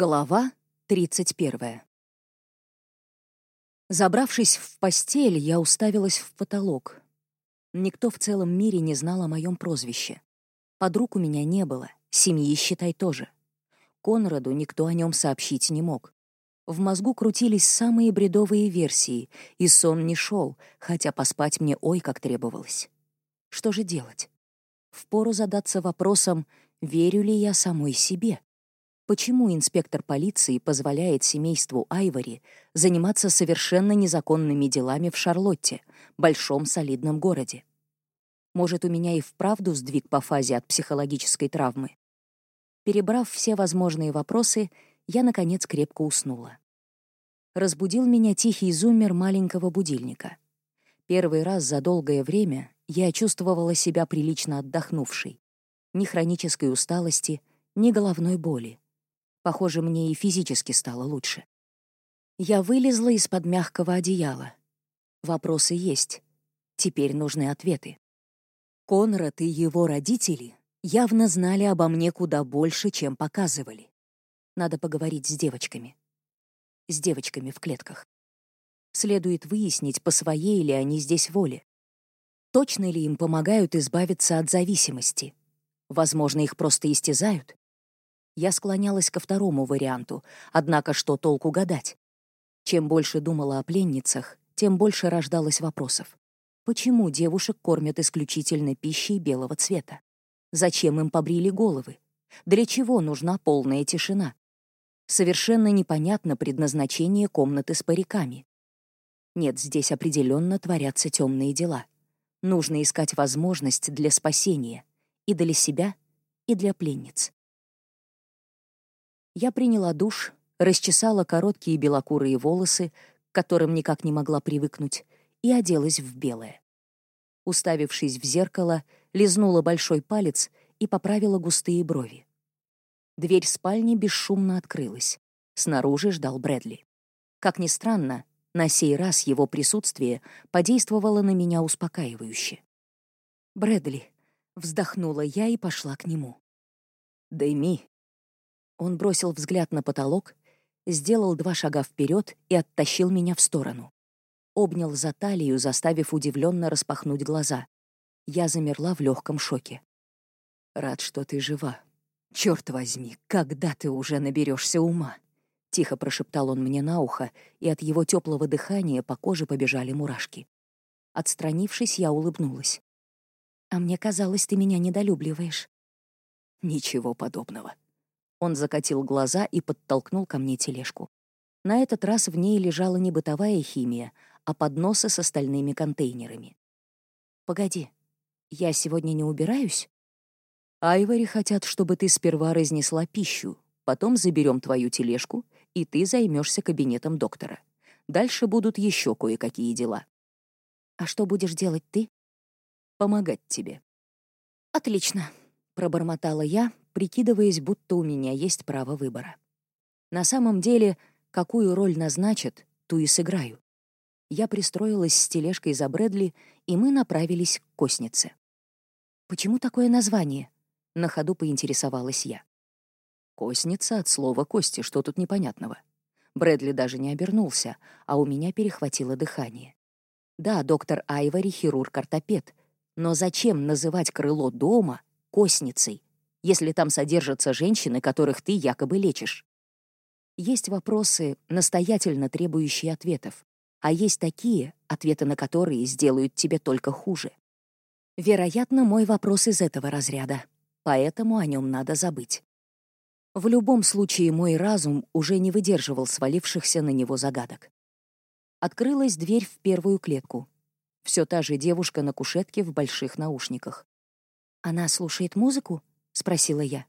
Глава 31. Забравшись в постель, я уставилась в потолок. Никто в целом мире не знал о моем прозвище. Подруг у меня не было, семьи, считай, тоже. Конраду никто о нем сообщить не мог. В мозгу крутились самые бредовые версии, и сон не шел, хотя поспать мне ой как требовалось. Что же делать? Впору задаться вопросом, верю ли я самой себе. Почему инспектор полиции позволяет семейству Айвори заниматься совершенно незаконными делами в Шарлотте, большом солидном городе? Может, у меня и вправду сдвиг по фазе от психологической травмы? Перебрав все возможные вопросы, я, наконец, крепко уснула. Разбудил меня тихий зуммер маленького будильника. Первый раз за долгое время я чувствовала себя прилично отдохнувшей. Ни хронической усталости, ни головной боли. Похоже, мне и физически стало лучше. Я вылезла из-под мягкого одеяла. Вопросы есть. Теперь нужны ответы. Конрад и его родители явно знали обо мне куда больше, чем показывали. Надо поговорить с девочками. С девочками в клетках. Следует выяснить, по своей ли они здесь воле. Точно ли им помогают избавиться от зависимости? Возможно, их просто истязают? Я склонялась ко второму варианту, однако что толку гадать? Чем больше думала о пленницах, тем больше рождалось вопросов. Почему девушек кормят исключительно пищей белого цвета? Зачем им побрили головы? Для чего нужна полная тишина? Совершенно непонятно предназначение комнаты с париками. Нет, здесь определенно творятся темные дела. Нужно искать возможность для спасения и для себя, и для пленниц. Я приняла душ, расчесала короткие белокурые волосы, к которым никак не могла привыкнуть, и оделась в белое. Уставившись в зеркало, лизнула большой палец и поправила густые брови. Дверь спальни бесшумно открылась. Снаружи ждал Брэдли. Как ни странно, на сей раз его присутствие подействовало на меня успокаивающе. «Брэдли», — вздохнула я и пошла к нему. «Дэйми», он бросил взгляд на потолок, сделал два шага вперед и оттащил меня в сторону. Обнял за талию, заставив удивленно распахнуть глаза. Я замерла в легком шоке. «Рад, что ты жива. Черт возьми, когда ты уже наберешься ума?» Тихо прошептал он мне на ухо, и от его теплого дыхания по коже побежали мурашки. Отстранившись, я улыбнулась. «А мне казалось, ты меня недолюбливаешь». «Ничего подобного», он закатил глаза и подтолкнул ко мне тележку. На этот раз в ней лежала не бытовая химия, а подносы с остальными контейнерами. «Погоди, я сегодня не убираюсь?» «Айвори хотят, чтобы ты сперва разнесла пищу, потом заберем твою тележку, и ты займешься кабинетом доктора. Дальше будут еще кое-какие дела». «А что будешь делать ты?» «Помогать тебе». «Отлично», — пробормотала я, прикидываясь, будто у меня есть право выбора. На самом деле, какую роль назначат, ту и сыграю. Я пристроилась с тележкой за Брэдли, и мы направились к коснице. «Почему такое название?» — на ходу поинтересовалась я. «Косница от слова «кости», что тут непонятного?» Брэдли даже не обернулся, а у меня перехватило дыхание. Да, доктор Айвори — хирург-ортопед, но зачем называть крыло дома косницей? Если там содержатся женщины, которых ты якобы лечишь. Есть вопросы, настоятельно требующие ответов, а есть такие, ответы на которые сделают тебе только хуже. Вероятно, мой вопрос из этого разряда, поэтому о нем надо забыть. В любом случае, мой разум уже не выдерживал свалившихся на него загадок. Открылась дверь в первую клетку. Все та же девушка на кушетке в больших наушниках. «Она слушает музыку?» Спросила я.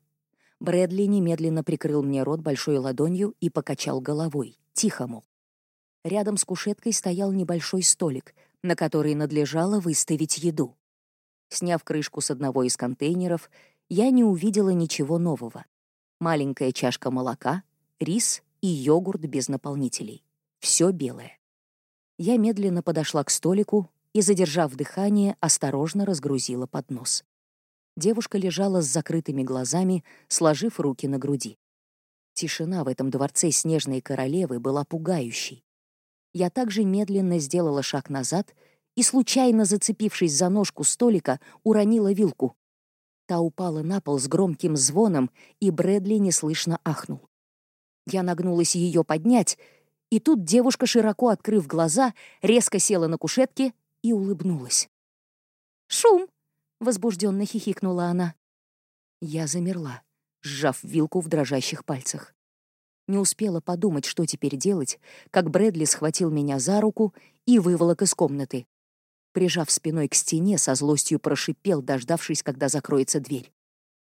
Брэдли немедленно прикрыл мне рот большой ладонью и покачал головой, тихо, мол. Рядом с кушеткой стоял небольшой столик, на который надлежало выставить еду. Сняв крышку с одного из контейнеров, я не увидела ничего нового. Маленькая чашка молока, рис и йогурт без наполнителей. Все белое. Я медленно подошла к столику и, задержав дыхание, осторожно разгрузила поднос. Девушка лежала с закрытыми глазами, сложив руки на груди. Тишина в этом дворце снежной королевы была пугающей. Я также медленно сделала шаг назад и, случайно зацепившись за ножку столика, уронила вилку. Та упала на пол с громким звоном, и Брэдли неслышно ахнул. Я нагнулась ее поднять, и тут девушка, широко открыв глаза, резко села на кушетке и улыбнулась. «Шум!» — возбужденно хихикнула она. Я замерла, сжав вилку в дрожащих пальцах. Не успела подумать, что теперь делать, как Брэдли схватил меня за руку и выволок из комнаты. Прижав спиной к стене, со злостью прошипел, дождавшись, когда закроется дверь.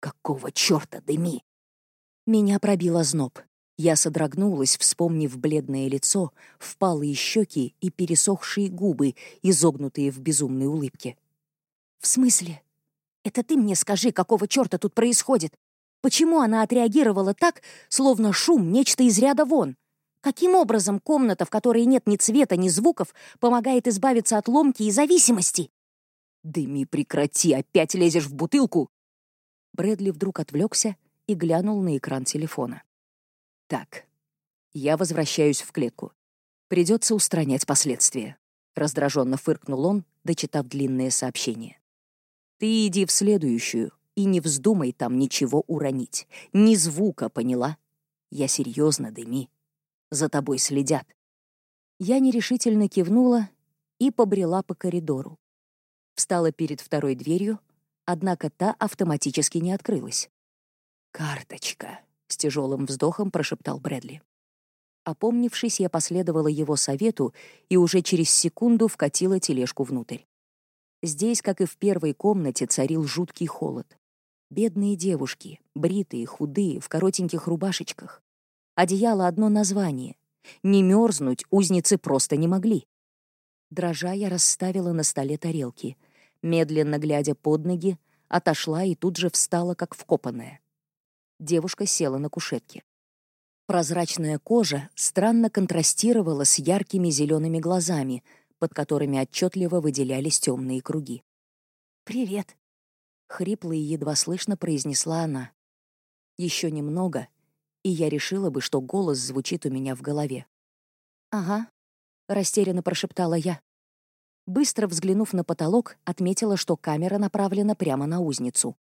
«Какого чёрта, дыми?» Меня пробило зноб. Я содрогнулась, вспомнив бледное лицо, впалые щеки и пересохшие губы, изогнутые в безумной улыбке. «В смысле? Это ты мне скажи, какого черта тут происходит? Почему она отреагировала так, словно шум — нечто из ряда вон? Каким образом комната, в которой нет ни цвета, ни звуков, помогает избавиться от ломки и зависимости?» «Дыми, прекрати, опять лезешь в бутылку!» Брэдли вдруг отвлекся и глянул на экран телефона. Так, я возвращаюсь в клетку. Придется устранять последствия. Раздраженно фыркнул он, дочитав длинное сообщение. Ты иди в следующую и не вздумай там ничего уронить. Ни звука, поняла? Я серьезно, Деми. За тобой следят. Я нерешительно кивнула и побрела по коридору. Встала перед второй дверью, однако та автоматически не открылась. «Карточка», — с тяжелым вздохом прошептал Брэдли. Опомнившись, я последовала его совету и уже через секунду вкатила тележку внутрь. Здесь, как и в первой комнате, царил жуткий холод. Бедные девушки, бритые, худые, в коротеньких рубашечках. Одеяло одно название. Не мерзнуть узницы просто не могли. Дрожа, я расставила на столе тарелки. Медленно глядя под ноги, отошла и тут же встала, как вкопанная. Девушка села на кушетке. Прозрачная кожа странно контрастировала с яркими зелеными глазами, под которыми отчетливо выделялись темные круги. «Привет», — хрипло и едва слышно произнесла она. Еще немного, и я решила бы, что голос звучит у меня в голове. «Ага», — растерянно прошептала я. Быстро взглянув на потолок, отметила, что камера направлена прямо на узницу.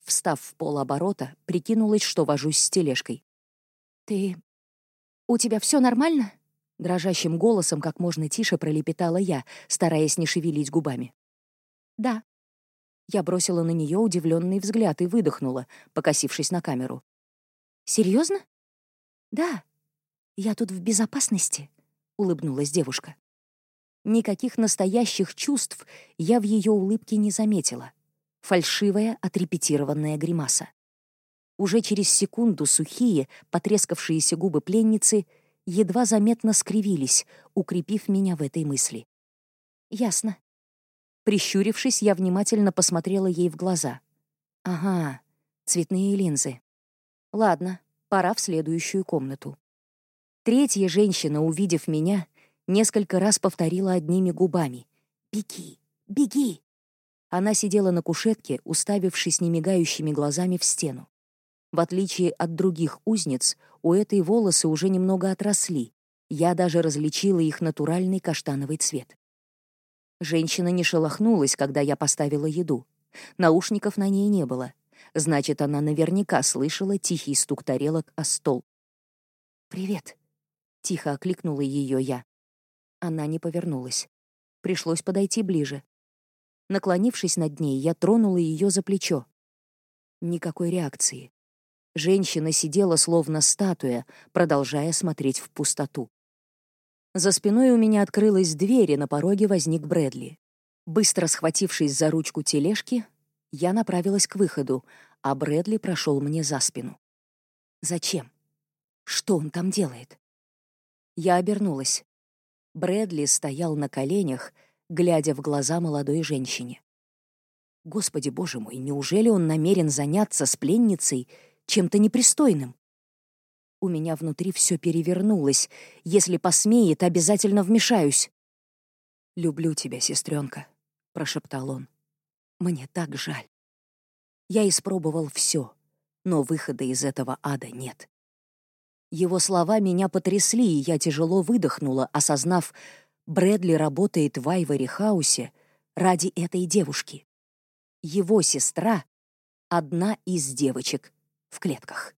Встав в полоборота, прикинулась, что вожусь с тележкой. «Ты... у тебя все нормально?» Дрожащим голосом как можно тише пролепетала я, стараясь не шевелить губами. «Да». Я бросила на нее удивленный взгляд и выдохнула, покосившись на камеру. Серьезно? «Да. Я тут в безопасности», — улыбнулась девушка. Никаких настоящих чувств я в ее улыбке не заметила фальшивая отрепетированная гримаса. Уже через секунду сухие, потрескавшиеся губы пленницы едва заметно скривились, укрепив меня в этой мысли. «Ясно». Прищурившись, я внимательно посмотрела ей в глаза. «Ага, цветные линзы. Ладно, пора в следующую комнату». Третья женщина, увидев меня, несколько раз повторила одними губами. «Беги, беги!» Она сидела на кушетке, уставившись немигающими глазами в стену. В отличие от других узниц, у этой волосы уже немного отросли. Я даже различила их натуральный каштановый цвет. Женщина не шелохнулась, когда я поставила еду. Наушников на ней не было. Значит, она наверняка слышала тихий стук тарелок о стол. «Привет», — тихо окликнула ее я. Она не повернулась. Пришлось подойти ближе. Наклонившись над ней, я тронула ее за плечо. Никакой реакции. Женщина сидела словно статуя, продолжая смотреть в пустоту. За спиной у меня открылась дверь, и на пороге возник Брэдли. Быстро схватившись за ручку тележки, я направилась к выходу, а Брэдли прошел мне за спину. Зачем? Что он там делает? Я обернулась. Брэдли стоял на коленях, глядя в глаза молодой женщине. Господи боже мой, неужели он намерен заняться с пленницей чем-то непристойным? У меня внутри все перевернулось. Если посмеет, обязательно вмешаюсь. «Люблю тебя, сестренка», — прошептал он. «Мне так жаль. Я испробовал все, но выхода из этого ада нет. Его слова меня потрясли, и я тяжело выдохнула, осознав, Брэдли работает в Айвори Хаусе ради этой девушки. Его сестра — одна из девочек в клетках.